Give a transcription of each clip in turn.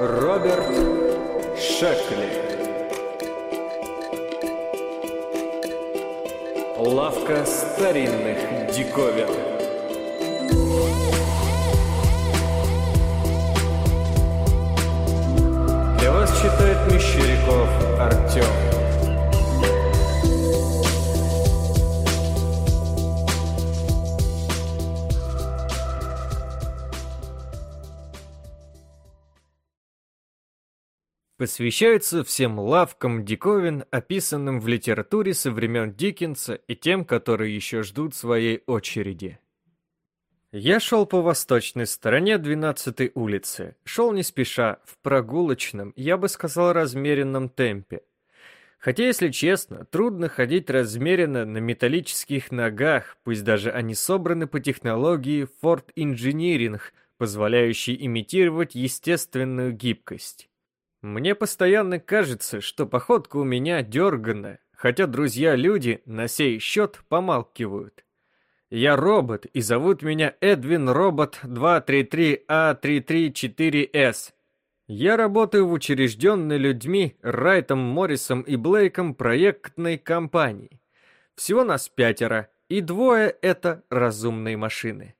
Роберт Шекли. Лавка старинных диковин. Для вас читает Мещеряков Артем посвящается всем лавкам диковин, описанным в литературе со времен Диккенса и тем, которые еще ждут своей очереди. Я шел по восточной стороне 12-й улицы. Шел не спеша, в прогулочном, я бы сказал, размеренном темпе. Хотя, если честно, трудно ходить размеренно на металлических ногах, пусть даже они собраны по технологии Ford Engineering, позволяющей имитировать естественную гибкость. Мне постоянно кажется, что походка у меня дерганная, хотя друзья-люди на сей счет помалкивают. Я робот, и зовут меня Эдвин Робот 233А334С. Я работаю в учрежденной людьми Райтом Моррисом и Блейком проектной компании. Всего нас пятеро, и двое — это разумные машины.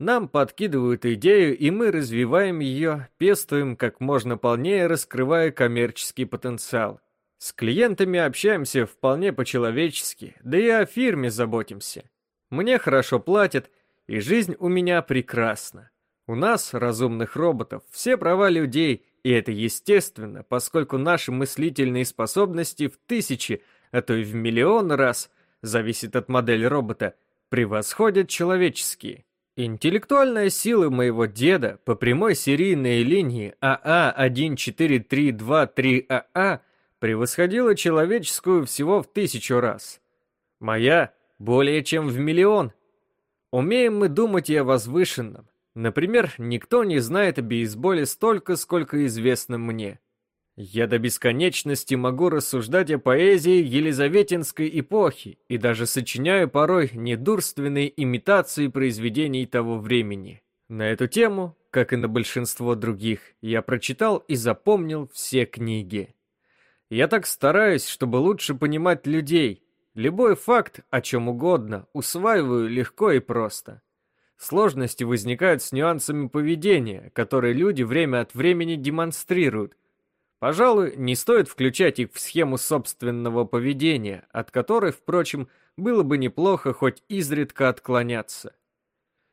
Нам подкидывают идею, и мы развиваем ее, пестуем как можно полнее, раскрывая коммерческий потенциал. С клиентами общаемся вполне по-человечески, да и о фирме заботимся. Мне хорошо платят, и жизнь у меня прекрасна. У нас, разумных роботов, все права людей, и это естественно, поскольку наши мыслительные способности в тысячи, а то и в миллион раз, зависит от модели робота, превосходят человеческие. Интеллектуальная сила моего деда по прямой серийной линии АА-14323АА а превосходила человеческую всего в тысячу раз. Моя более чем в миллион. Умеем мы думать и о возвышенном. Например, никто не знает о бейсболе столько, сколько известно мне. Я до бесконечности могу рассуждать о поэзии Елизаветинской эпохи и даже сочиняю порой недурственные имитации произведений того времени. На эту тему, как и на большинство других, я прочитал и запомнил все книги. Я так стараюсь, чтобы лучше понимать людей. Любой факт, о чем угодно, усваиваю легко и просто. Сложности возникают с нюансами поведения, которые люди время от времени демонстрируют, Пожалуй, не стоит включать их в схему собственного поведения, от которой, впрочем, было бы неплохо хоть изредка отклоняться.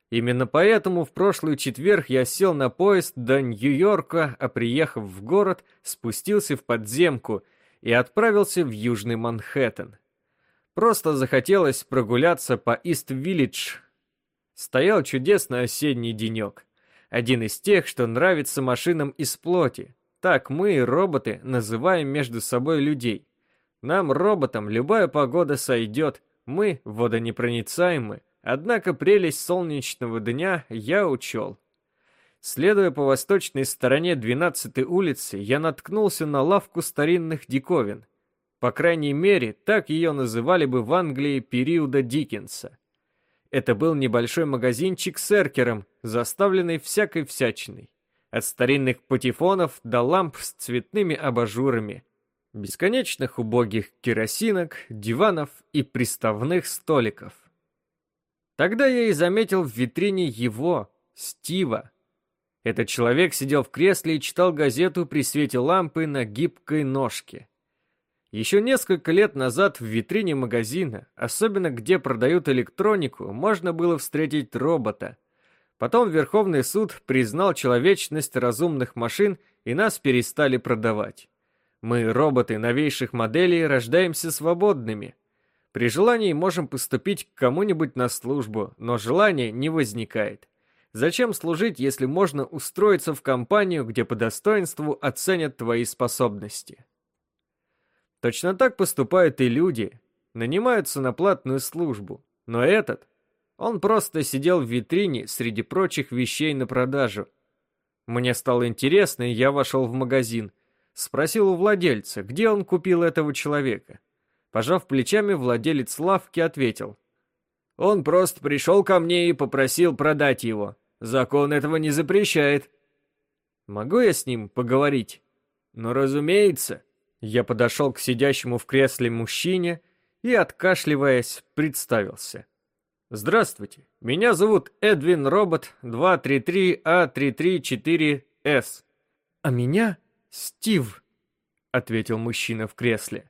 Именно поэтому в прошлый четверг я сел на поезд до Нью-Йорка, а приехав в город, спустился в подземку и отправился в Южный Манхэттен. Просто захотелось прогуляться по Ист-Виллидж. Стоял чудесный осенний денек. Один из тех, что нравится машинам из плоти, так мы, роботы, называем между собой людей. Нам, роботам, любая погода сойдет, мы водонепроницаемы, однако прелесть солнечного дня я учел. Следуя по восточной стороне 12-й улицы, я наткнулся на лавку старинных диковин. По крайней мере, так ее называли бы в Англии периода Диккенса. Это был небольшой магазинчик с эркером, заставленный всякой всячиной от старинных патефонов до ламп с цветными абажурами, бесконечных убогих керосинок, диванов и приставных столиков. Тогда я и заметил в витрине его, Стива. Этот человек сидел в кресле и читал газету при свете лампы на гибкой ножке. Еще несколько лет назад в витрине магазина, особенно где продают электронику, можно было встретить робота, Потом Верховный суд признал человечность разумных машин и нас перестали продавать. Мы, роботы новейших моделей, рождаемся свободными. При желании можем поступить к кому-нибудь на службу, но желания не возникает. Зачем служить, если можно устроиться в компанию, где по достоинству оценят твои способности? Точно так поступают и люди, нанимаются на платную службу. Но этот он просто сидел в витрине среди прочих вещей на продажу. Мне стало интересно, и я вошел в магазин. Спросил у владельца, где он купил этого человека. Пожав плечами, владелец лавки ответил. «Он просто пришел ко мне и попросил продать его. Закон этого не запрещает». Могу я с ним поговорить? Ну, разумеется. Я подошел к сидящему в кресле мужчине и, откашливаясь, представился. Здравствуйте, меня зовут Эдвин Робот 233А334С. А меня Стив, ответил мужчина в кресле.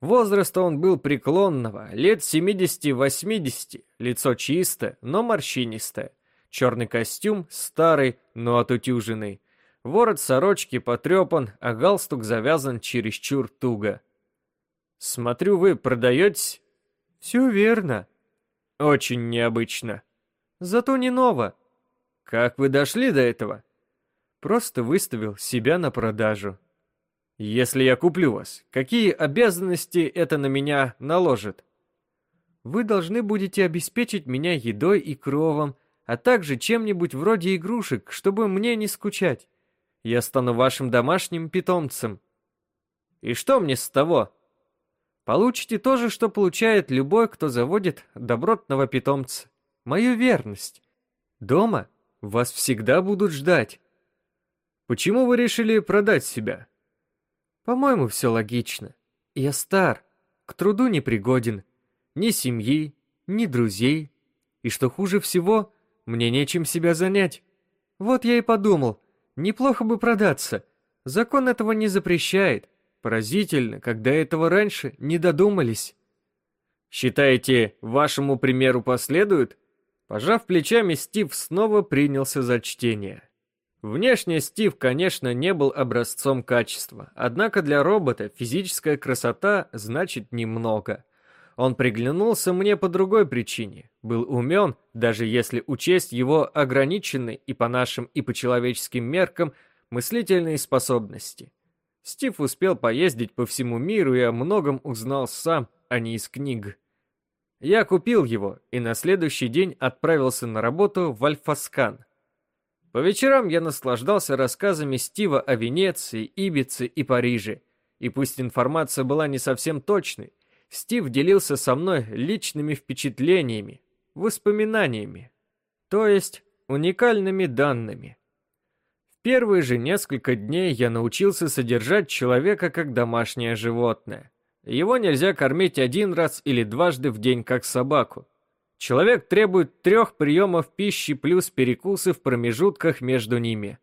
Возраста он был преклонного, лет 70-80, лицо чистое, но морщинистое. Черный костюм старый, но отутюженный. Ворот сорочки потрепан, а галстук завязан чересчур туго. «Смотрю, вы продаетесь?» «Все верно». «Очень необычно». «Зато не ново». «Как вы дошли до этого?» «Просто выставил себя на продажу». «Если я куплю вас, какие обязанности это на меня наложит?» «Вы должны будете обеспечить меня едой и кровом, а также чем-нибудь вроде игрушек, чтобы мне не скучать. Я стану вашим домашним питомцем. И что мне с того? Получите то же, что получает любой, кто заводит добротного питомца. Мою верность. Дома вас всегда будут ждать. Почему вы решили продать себя? По-моему, все логично. Я стар, к труду не пригоден. Ни семьи, ни друзей. И что хуже всего, мне нечем себя занять. Вот я и подумал, Неплохо бы продаться. Закон этого не запрещает. Поразительно, когда этого раньше не додумались. Считаете, вашему примеру последуют? Пожав плечами, Стив снова принялся за чтение. Внешне Стив, конечно, не был образцом качества, однако для робота физическая красота значит немного. Он приглянулся мне по другой причине. Был умен, даже если учесть его ограниченные и по нашим, и по человеческим меркам мыслительные способности. Стив успел поездить по всему миру и о многом узнал сам, а не из книг. Я купил его и на следующий день отправился на работу в Альфаскан. По вечерам я наслаждался рассказами Стива о Венеции, Ибице и Париже. И пусть информация была не совсем точной, Стив делился со мной личными впечатлениями, воспоминаниями, то есть уникальными данными. Первые же несколько дней я научился содержать человека как домашнее животное. Его нельзя кормить один раз или дважды в день, как собаку. Человек требует трех приемов пищи плюс перекусы в промежутках между ними.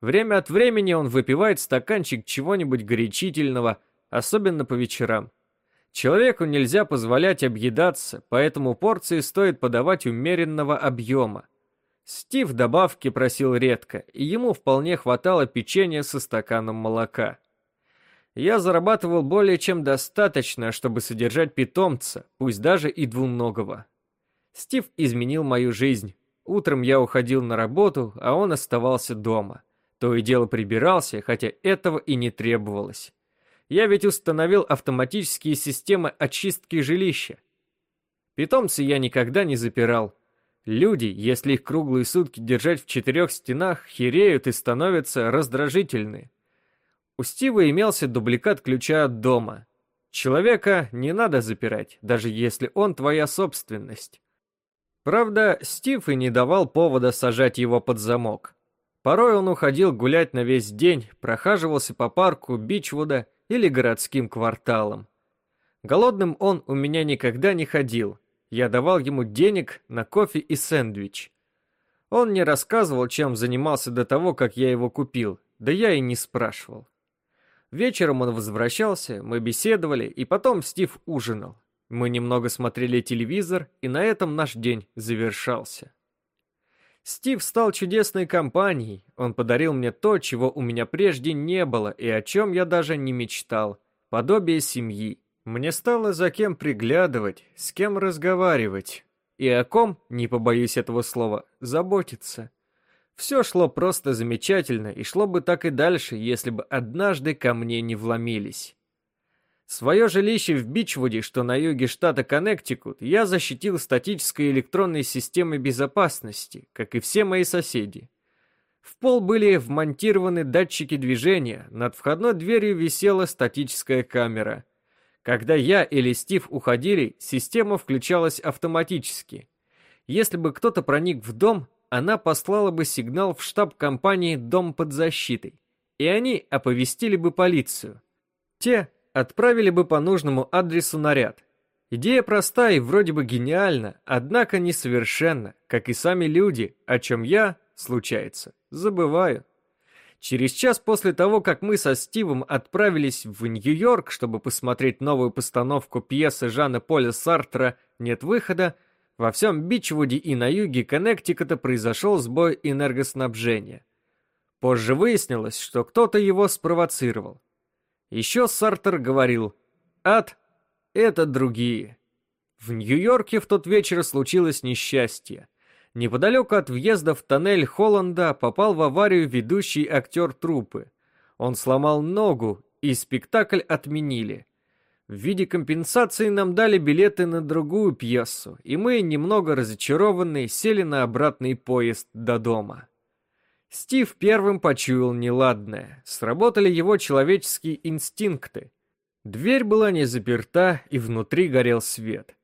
Время от времени он выпивает стаканчик чего-нибудь горячительного, особенно по вечерам. Человеку нельзя позволять объедаться, поэтому порции стоит подавать умеренного объема. Стив добавки просил редко, и ему вполне хватало печенья со стаканом молока. Я зарабатывал более чем достаточно, чтобы содержать питомца, пусть даже и двуногого. Стив изменил мою жизнь. Утром я уходил на работу, а он оставался дома. То и дело прибирался, хотя этого и не требовалось. Я ведь установил автоматические системы очистки жилища. Питомцы я никогда не запирал. Люди, если их круглые сутки держать в четырех стенах, хереют и становятся раздражительны. У Стива имелся дубликат ключа от дома. Человека не надо запирать, даже если он твоя собственность. Правда, Стив и не давал повода сажать его под замок. Порой он уходил гулять на весь день, прохаживался по парку Бичвуда или городским кварталам. Голодным он у меня никогда не ходил. Я давал ему денег на кофе и сэндвич. Он не рассказывал, чем занимался до того, как я его купил, да я и не спрашивал. Вечером он возвращался, мы беседовали, и потом Стив ужинал. Мы немного смотрели телевизор, и на этом наш день завершался. Стив стал чудесной компанией. Он подарил мне то, чего у меня прежде не было и о чем я даже не мечтал. Подобие семьи. Мне стало за кем приглядывать, с кем разговаривать. И о ком, не побоюсь этого слова, заботиться. Все шло просто замечательно и шло бы так и дальше, если бы однажды ко мне не вломились. Свое жилище в Бичвуде, что на юге штата Коннектикут, я защитил статической электронной системой безопасности, как и все мои соседи. В пол были вмонтированы датчики движения, над входной дверью висела статическая камера. Когда я или Стив уходили, система включалась автоматически. Если бы кто-то проник в дом, она послала бы сигнал в штаб компании «Дом под защитой», и они оповестили бы полицию. Те отправили бы по нужному адресу наряд. Идея проста и вроде бы гениальна, однако несовершенна, как и сами люди, о чем я, случается, забываю. Через час после того, как мы со Стивом отправились в Нью-Йорк, чтобы посмотреть новую постановку пьесы Жана Поля Сартра «Нет выхода», во всем Бичвуде и на юге Коннектикута произошел сбой энергоснабжения. Позже выяснилось, что кто-то его спровоцировал. Еще Сартер говорил «Ад — это другие». В Нью-Йорке в тот вечер случилось несчастье. Неподалеку от въезда в тоннель Холланда попал в аварию ведущий актер труппы. Он сломал ногу, и спектакль отменили. В виде компенсации нам дали билеты на другую пьесу, и мы, немного разочарованные, сели на обратный поезд до дома. Стив первым почуял неладное. Сработали его человеческие инстинкты. Дверь была не заперта, и внутри горел свет.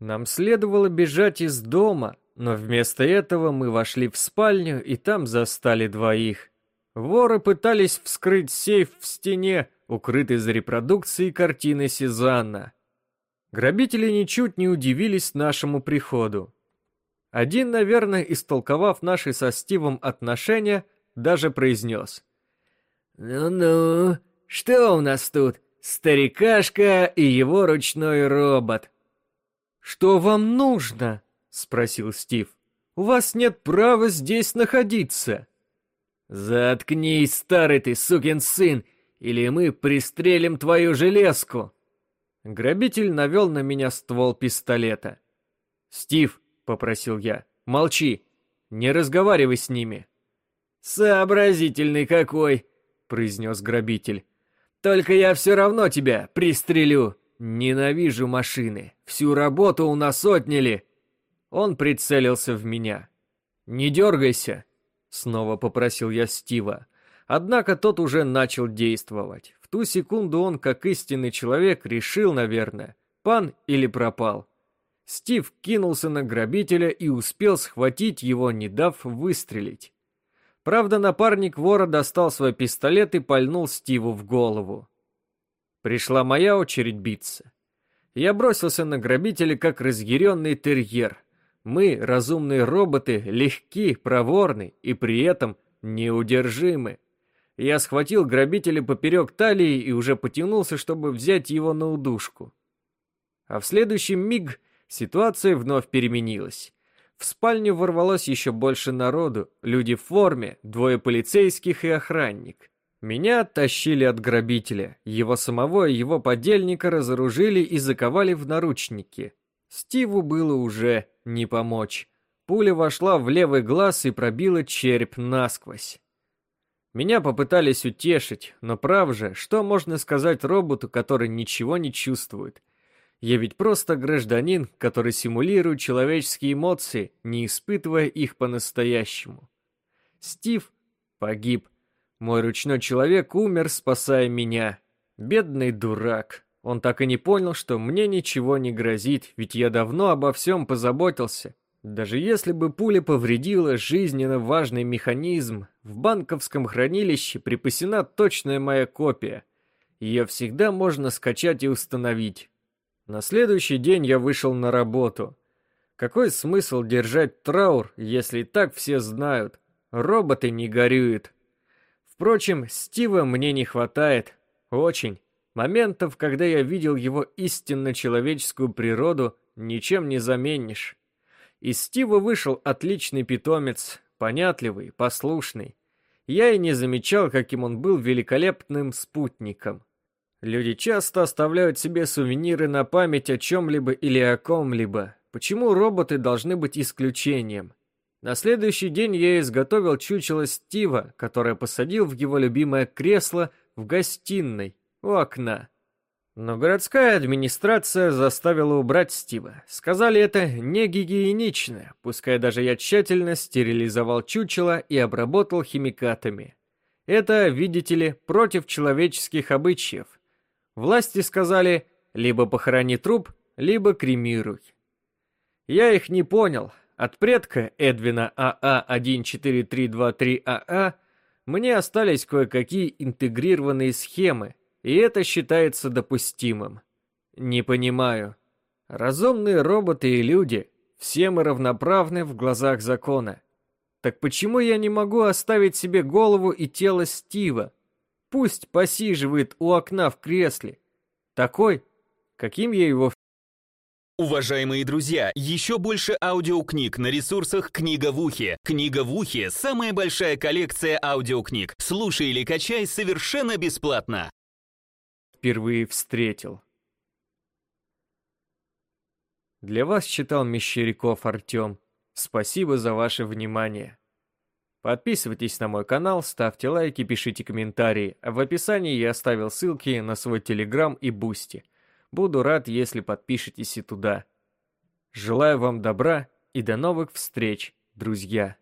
Нам следовало бежать из дома, но вместо этого мы вошли в спальню и там застали двоих. Воры пытались вскрыть сейф в стене, укрытый за репродукцией картины Сезанна. Грабители ничуть не удивились нашему приходу. Один, наверное, истолковав наши со Стивом отношения, даже произнес. «Ну-ну, что у нас тут? Старикашка и его ручной робот». «Что вам нужно?» — спросил Стив. «У вас нет права здесь находиться». «Заткнись, старый ты сукин сын, или мы пристрелим твою железку!» Грабитель навел на меня ствол пистолета. «Стив», — попросил я, — «молчи, не разговаривай с ними». «Сообразительный какой!» — произнес грабитель. «Только я все равно тебя пристрелю. Ненавижу машины. Всю работу у нас отняли. Он прицелился в меня. «Не дергайся!» — снова попросил я Стива. Однако тот уже начал действовать. В ту секунду он, как истинный человек, решил, наверное, пан или пропал. Стив кинулся на грабителя и успел схватить его, не дав выстрелить. Правда, напарник вора достал свой пистолет и пальнул Стиву в голову. Пришла моя очередь биться. Я бросился на грабителя, как разъяренный терьер. Мы, разумные роботы, легки, проворны и при этом неудержимы. Я схватил грабителя поперек талии и уже потянулся, чтобы взять его на удушку. А в следующий миг ситуация вновь переменилась. В спальню ворвалось еще больше народу, люди в форме, двое полицейских и охранник. Меня оттащили от грабителя, его самого и его подельника разоружили и заковали в наручники. Стиву было уже не помочь. Пуля вошла в левый глаз и пробила череп насквозь. Меня попытались утешить, но прав же, что можно сказать роботу, который ничего не чувствует? Я ведь просто гражданин, который симулирует человеческие эмоции, не испытывая их по-настоящему. Стив погиб. Мой ручной человек умер, спасая меня. Бедный дурак. Он так и не понял, что мне ничего не грозит, ведь я давно обо всем позаботился. Даже если бы пуля повредила жизненно важный механизм, в банковском хранилище припасена точная моя копия. Ее всегда можно скачать и установить. На следующий день я вышел на работу. Какой смысл держать траур, если так все знают? Роботы не горюют. Впрочем, Стива мне не хватает. Очень. Моментов, когда я видел его истинно человеческую природу, ничем не заменишь. Из Стива вышел отличный питомец, понятливый, послушный. Я и не замечал, каким он был великолепным спутником. Люди часто оставляют себе сувениры на память о чем-либо или о ком-либо. Почему роботы должны быть исключением? На следующий день я изготовил чучело Стива, которое посадил в его любимое кресло в гостиной окна. Но городская администрация заставила убрать Стива. Сказали, это не гигиенично, пускай даже я тщательно стерилизовал чучело и обработал химикатами. Это, видите ли, против человеческих обычаев. Власти сказали, либо похорони труп, либо кремируй. Я их не понял, От предка Эдвина АА-14323АА мне остались кое-какие интегрированные схемы, и это считается допустимым. Не понимаю. Разумные роботы и люди, все мы равноправны в глазах закона. Так почему я не могу оставить себе голову и тело Стива? Пусть посиживает у окна в кресле. Такой, каким я его Уважаемые друзья, еще больше аудиокниг на ресурсах «Книга в ухе». «Книга в ухе» — самая большая коллекция аудиокниг. Слушай или качай совершенно бесплатно. Впервые встретил. Для вас читал Мещеряков Артем. Спасибо за ваше внимание. Подписывайтесь на мой канал, ставьте лайки, пишите комментарии. В описании я оставил ссылки на свой Телеграм и Boosty. Буду рад, если подпишетесь и туда. Желаю вам добра и до новых встреч, друзья.